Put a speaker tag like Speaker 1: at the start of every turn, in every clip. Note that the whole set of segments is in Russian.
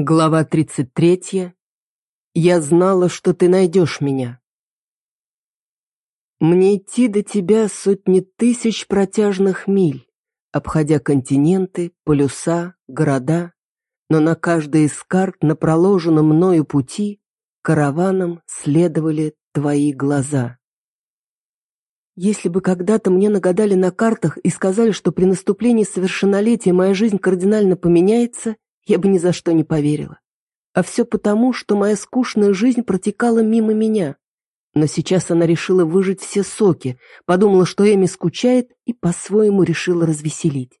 Speaker 1: Глава 33. Я знала, что ты найдешь меня. Мне идти до тебя сотни тысяч протяжных миль, обходя континенты, полюса, города, но на каждой из карт на проложенном мною пути караваном следовали твои глаза. Если бы когда-то мне нагадали на картах и сказали, что при наступлении совершеннолетия моя жизнь кардинально поменяется, я бы ни за что не поверила. А все потому, что моя скучная жизнь протекала мимо меня. Но сейчас она решила выжать все соки, подумала, что Эми скучает, и по-своему решила развеселить.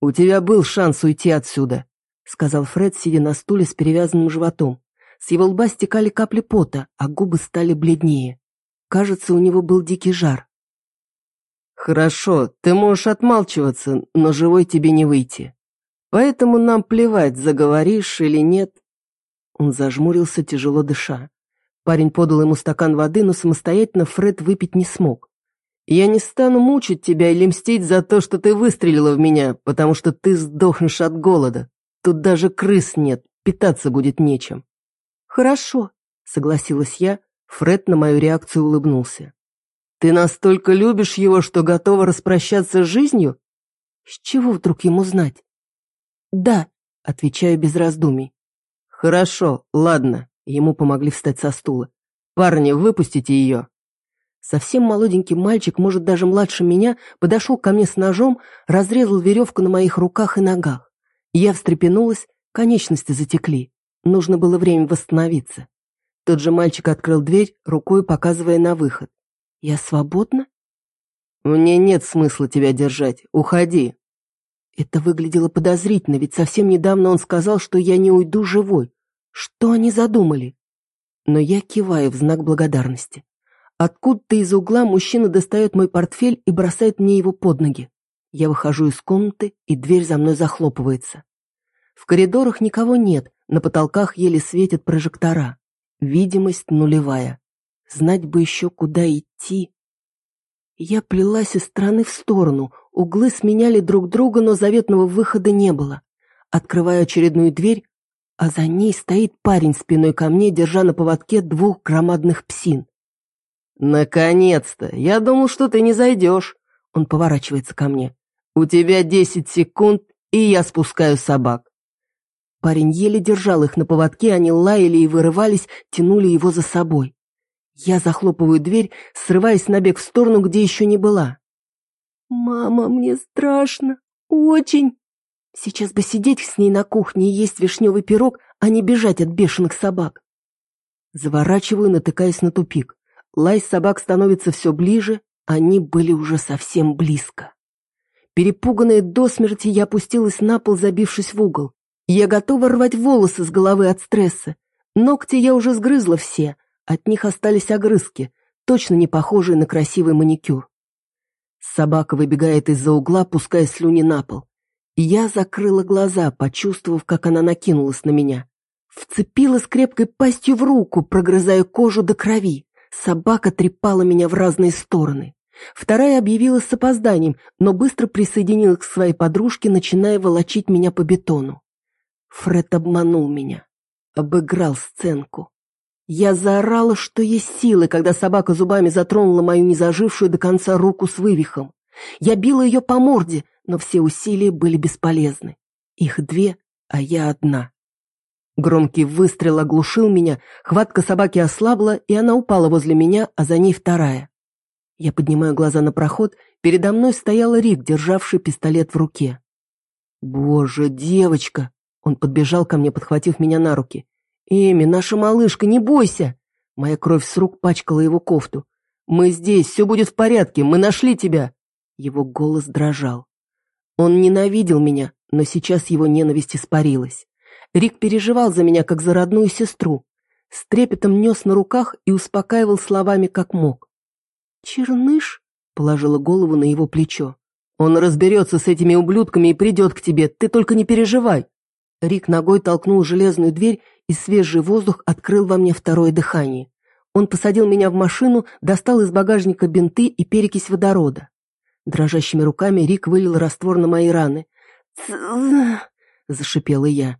Speaker 1: «У тебя был шанс уйти отсюда», — сказал Фред, сидя на стуле с перевязанным животом. С его лба стекали капли пота, а губы стали бледнее. Кажется, у него был дикий жар. «Хорошо, ты можешь отмалчиваться, но живой тебе не выйти. Поэтому нам плевать, заговоришь или нет. Он зажмурился, тяжело дыша. Парень подал ему стакан воды, но самостоятельно Фред выпить не смог. «Я не стану мучить тебя или мстить за то, что ты выстрелила в меня, потому что ты сдохнешь от голода. Тут даже крыс нет, питаться будет нечем». «Хорошо», — согласилась я. Фред на мою реакцию улыбнулся. «Ты настолько любишь его, что готова распрощаться с жизнью?» «С чего вдруг ему знать?» «Да», — отвечаю без раздумий. «Хорошо, ладно», — ему помогли встать со стула. «Парни, выпустите ее». Совсем молоденький мальчик, может, даже младше меня, подошел ко мне с ножом, разрезал веревку на моих руках и ногах. Я встрепенулась, конечности затекли. Нужно было время восстановиться. Тот же мальчик открыл дверь, рукой показывая на выход. «Я свободна?» «Мне нет смысла тебя держать. Уходи», это выглядело подозрительно, ведь совсем недавно он сказал, что я не уйду живой. Что они задумали? Но я киваю в знак благодарности. Откуда-то из угла мужчина достает мой портфель и бросает мне его под ноги. Я выхожу из комнаты, и дверь за мной захлопывается. В коридорах никого нет, на потолках еле светят прожектора. Видимость нулевая. Знать бы еще, куда идти. Я плелась из стороны в сторону, углы сменяли друг друга, но заветного выхода не было. Открываю очередную дверь, а за ней стоит парень спиной ко мне, держа на поводке двух громадных псин. «Наконец-то! Я думал, что ты не зайдешь!» Он поворачивается ко мне. «У тебя десять секунд, и я спускаю собак». Парень еле держал их на поводке, они лаяли и вырывались, тянули его за собой. Я захлопываю дверь, срываясь на бег в сторону, где еще не была. «Мама, мне страшно. Очень!» Сейчас бы сидеть с ней на кухне и есть вишневый пирог, а не бежать от бешеных собак. Заворачиваю, натыкаясь на тупик. Лай собак становится все ближе, они были уже совсем близко. Перепуганная до смерти, я опустилась на пол, забившись в угол. Я готова рвать волосы с головы от стресса. Ногти я уже сгрызла все, от них остались огрызки, точно не похожие на красивый маникюр. Собака выбегает из-за угла, пуская слюни на пол. Я закрыла глаза, почувствовав, как она накинулась на меня. Вцепилась крепкой пастью в руку, прогрызая кожу до крови. Собака трепала меня в разные стороны. Вторая объявилась с опозданием, но быстро присоединилась к своей подружке, начиная волочить меня по бетону. Фред обманул меня. Обыграл сценку. Я заорала, что есть силы, когда собака зубами затронула мою незажившую до конца руку с вывихом. Я била ее по морде, но все усилия были бесполезны. Их две, а я одна. Громкий выстрел оглушил меня, хватка собаки ослабла, и она упала возле меня, а за ней вторая. Я поднимаю глаза на проход, передо мной стоял Рик, державший пистолет в руке. «Боже, девочка!» Он подбежал ко мне, подхватив меня на руки. «Эми, наша малышка, не бойся!» Моя кровь с рук пачкала его кофту. «Мы здесь, все будет в порядке, мы нашли тебя!» Его голос дрожал. Он ненавидел меня, но сейчас его ненависть испарилась. Рик переживал за меня, как за родную сестру. С трепетом нес на руках и успокаивал словами, как мог. «Черныш?» — положила голову на его плечо. «Он разберется с этими ублюдками и придет к тебе, ты только не переживай!» Рик ногой толкнул железную дверь и свежий воздух открыл во мне второе дыхание. Он посадил меня в машину, достал из багажника бинты и перекись водорода. Дрожащими руками Рик вылил раствор на мои раны. Зашипела я.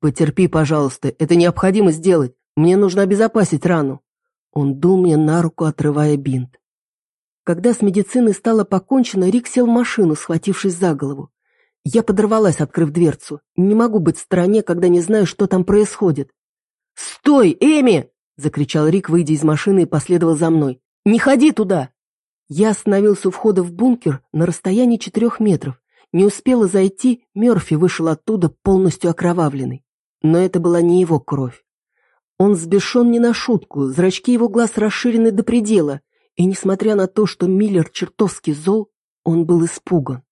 Speaker 1: «Потерпи, пожалуйста, это необходимо сделать. Мне нужно обезопасить рану». Он дул мне на руку, отрывая бинт. Когда с медициной стало покончено, Рик сел в машину, схватившись за голову. Я подорвалась, открыв дверцу. Не могу быть в стороне, когда не знаю, что там происходит. «Стой, Эми!» — закричал Рик, выйдя из машины и последовал за мной. «Не ходи туда!» Я остановился у входа в бункер на расстоянии четырех метров. Не успела зайти, Мерфи вышел оттуда полностью окровавленный. Но это была не его кровь. Он сбешен не на шутку, зрачки его глаз расширены до предела, и, несмотря на то, что Миллер чертовски зол, он был испуган.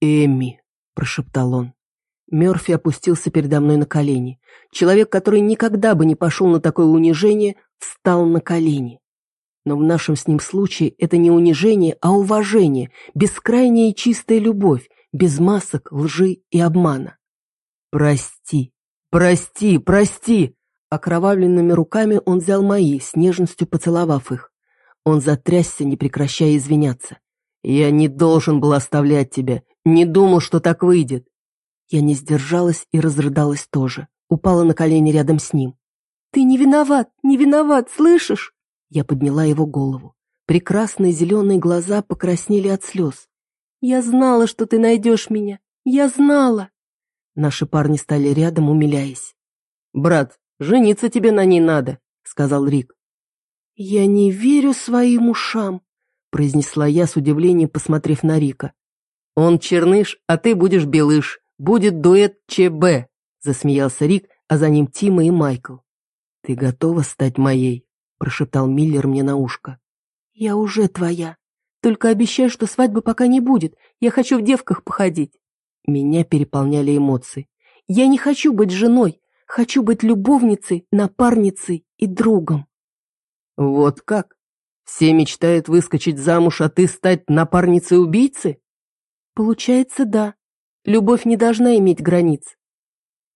Speaker 1: «Эмми», — прошептал он. Мерфи опустился передо мной на колени. Человек, который никогда бы не пошел на такое унижение, встал на колени. Но в нашем с ним случае это не унижение, а уважение, бескрайняя и чистая любовь, без масок, лжи и обмана. «Прости, прости, прости!» Окровавленными руками он взял мои, с нежностью поцеловав их. Он затрясся, не прекращая извиняться. «Я не должен был оставлять тебя, не думал, что так выйдет». Я не сдержалась и разрыдалась тоже, упала на колени рядом с ним. «Ты не виноват, не виноват, слышишь?» Я подняла его голову. Прекрасные зеленые глаза покраснели от слез. «Я знала, что ты найдешь меня. Я знала!» Наши парни стали рядом, умиляясь. «Брат, жениться тебе на ней надо», — сказал Рик. «Я не верю своим ушам», — произнесла я с удивлением, посмотрев на Рика. «Он черныш, а ты будешь белыш. Будет дуэт ЧБ», — засмеялся Рик, а за ним Тима и Майкл. «Ты готова стать моей?» прошептал Миллер мне на ушко. «Я уже твоя. Только обещай, что свадьбы пока не будет. Я хочу в девках походить». Меня переполняли эмоции. «Я не хочу быть женой. Хочу быть любовницей, напарницей и другом». «Вот как? Все мечтают выскочить замуж, а ты стать напарницей убийцы?» «Получается, да. Любовь не должна иметь границ».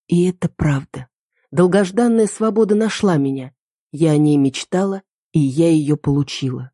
Speaker 1: И это правда. Долгожданная свобода нашла меня. Я о ней мечтала, и я ее получила.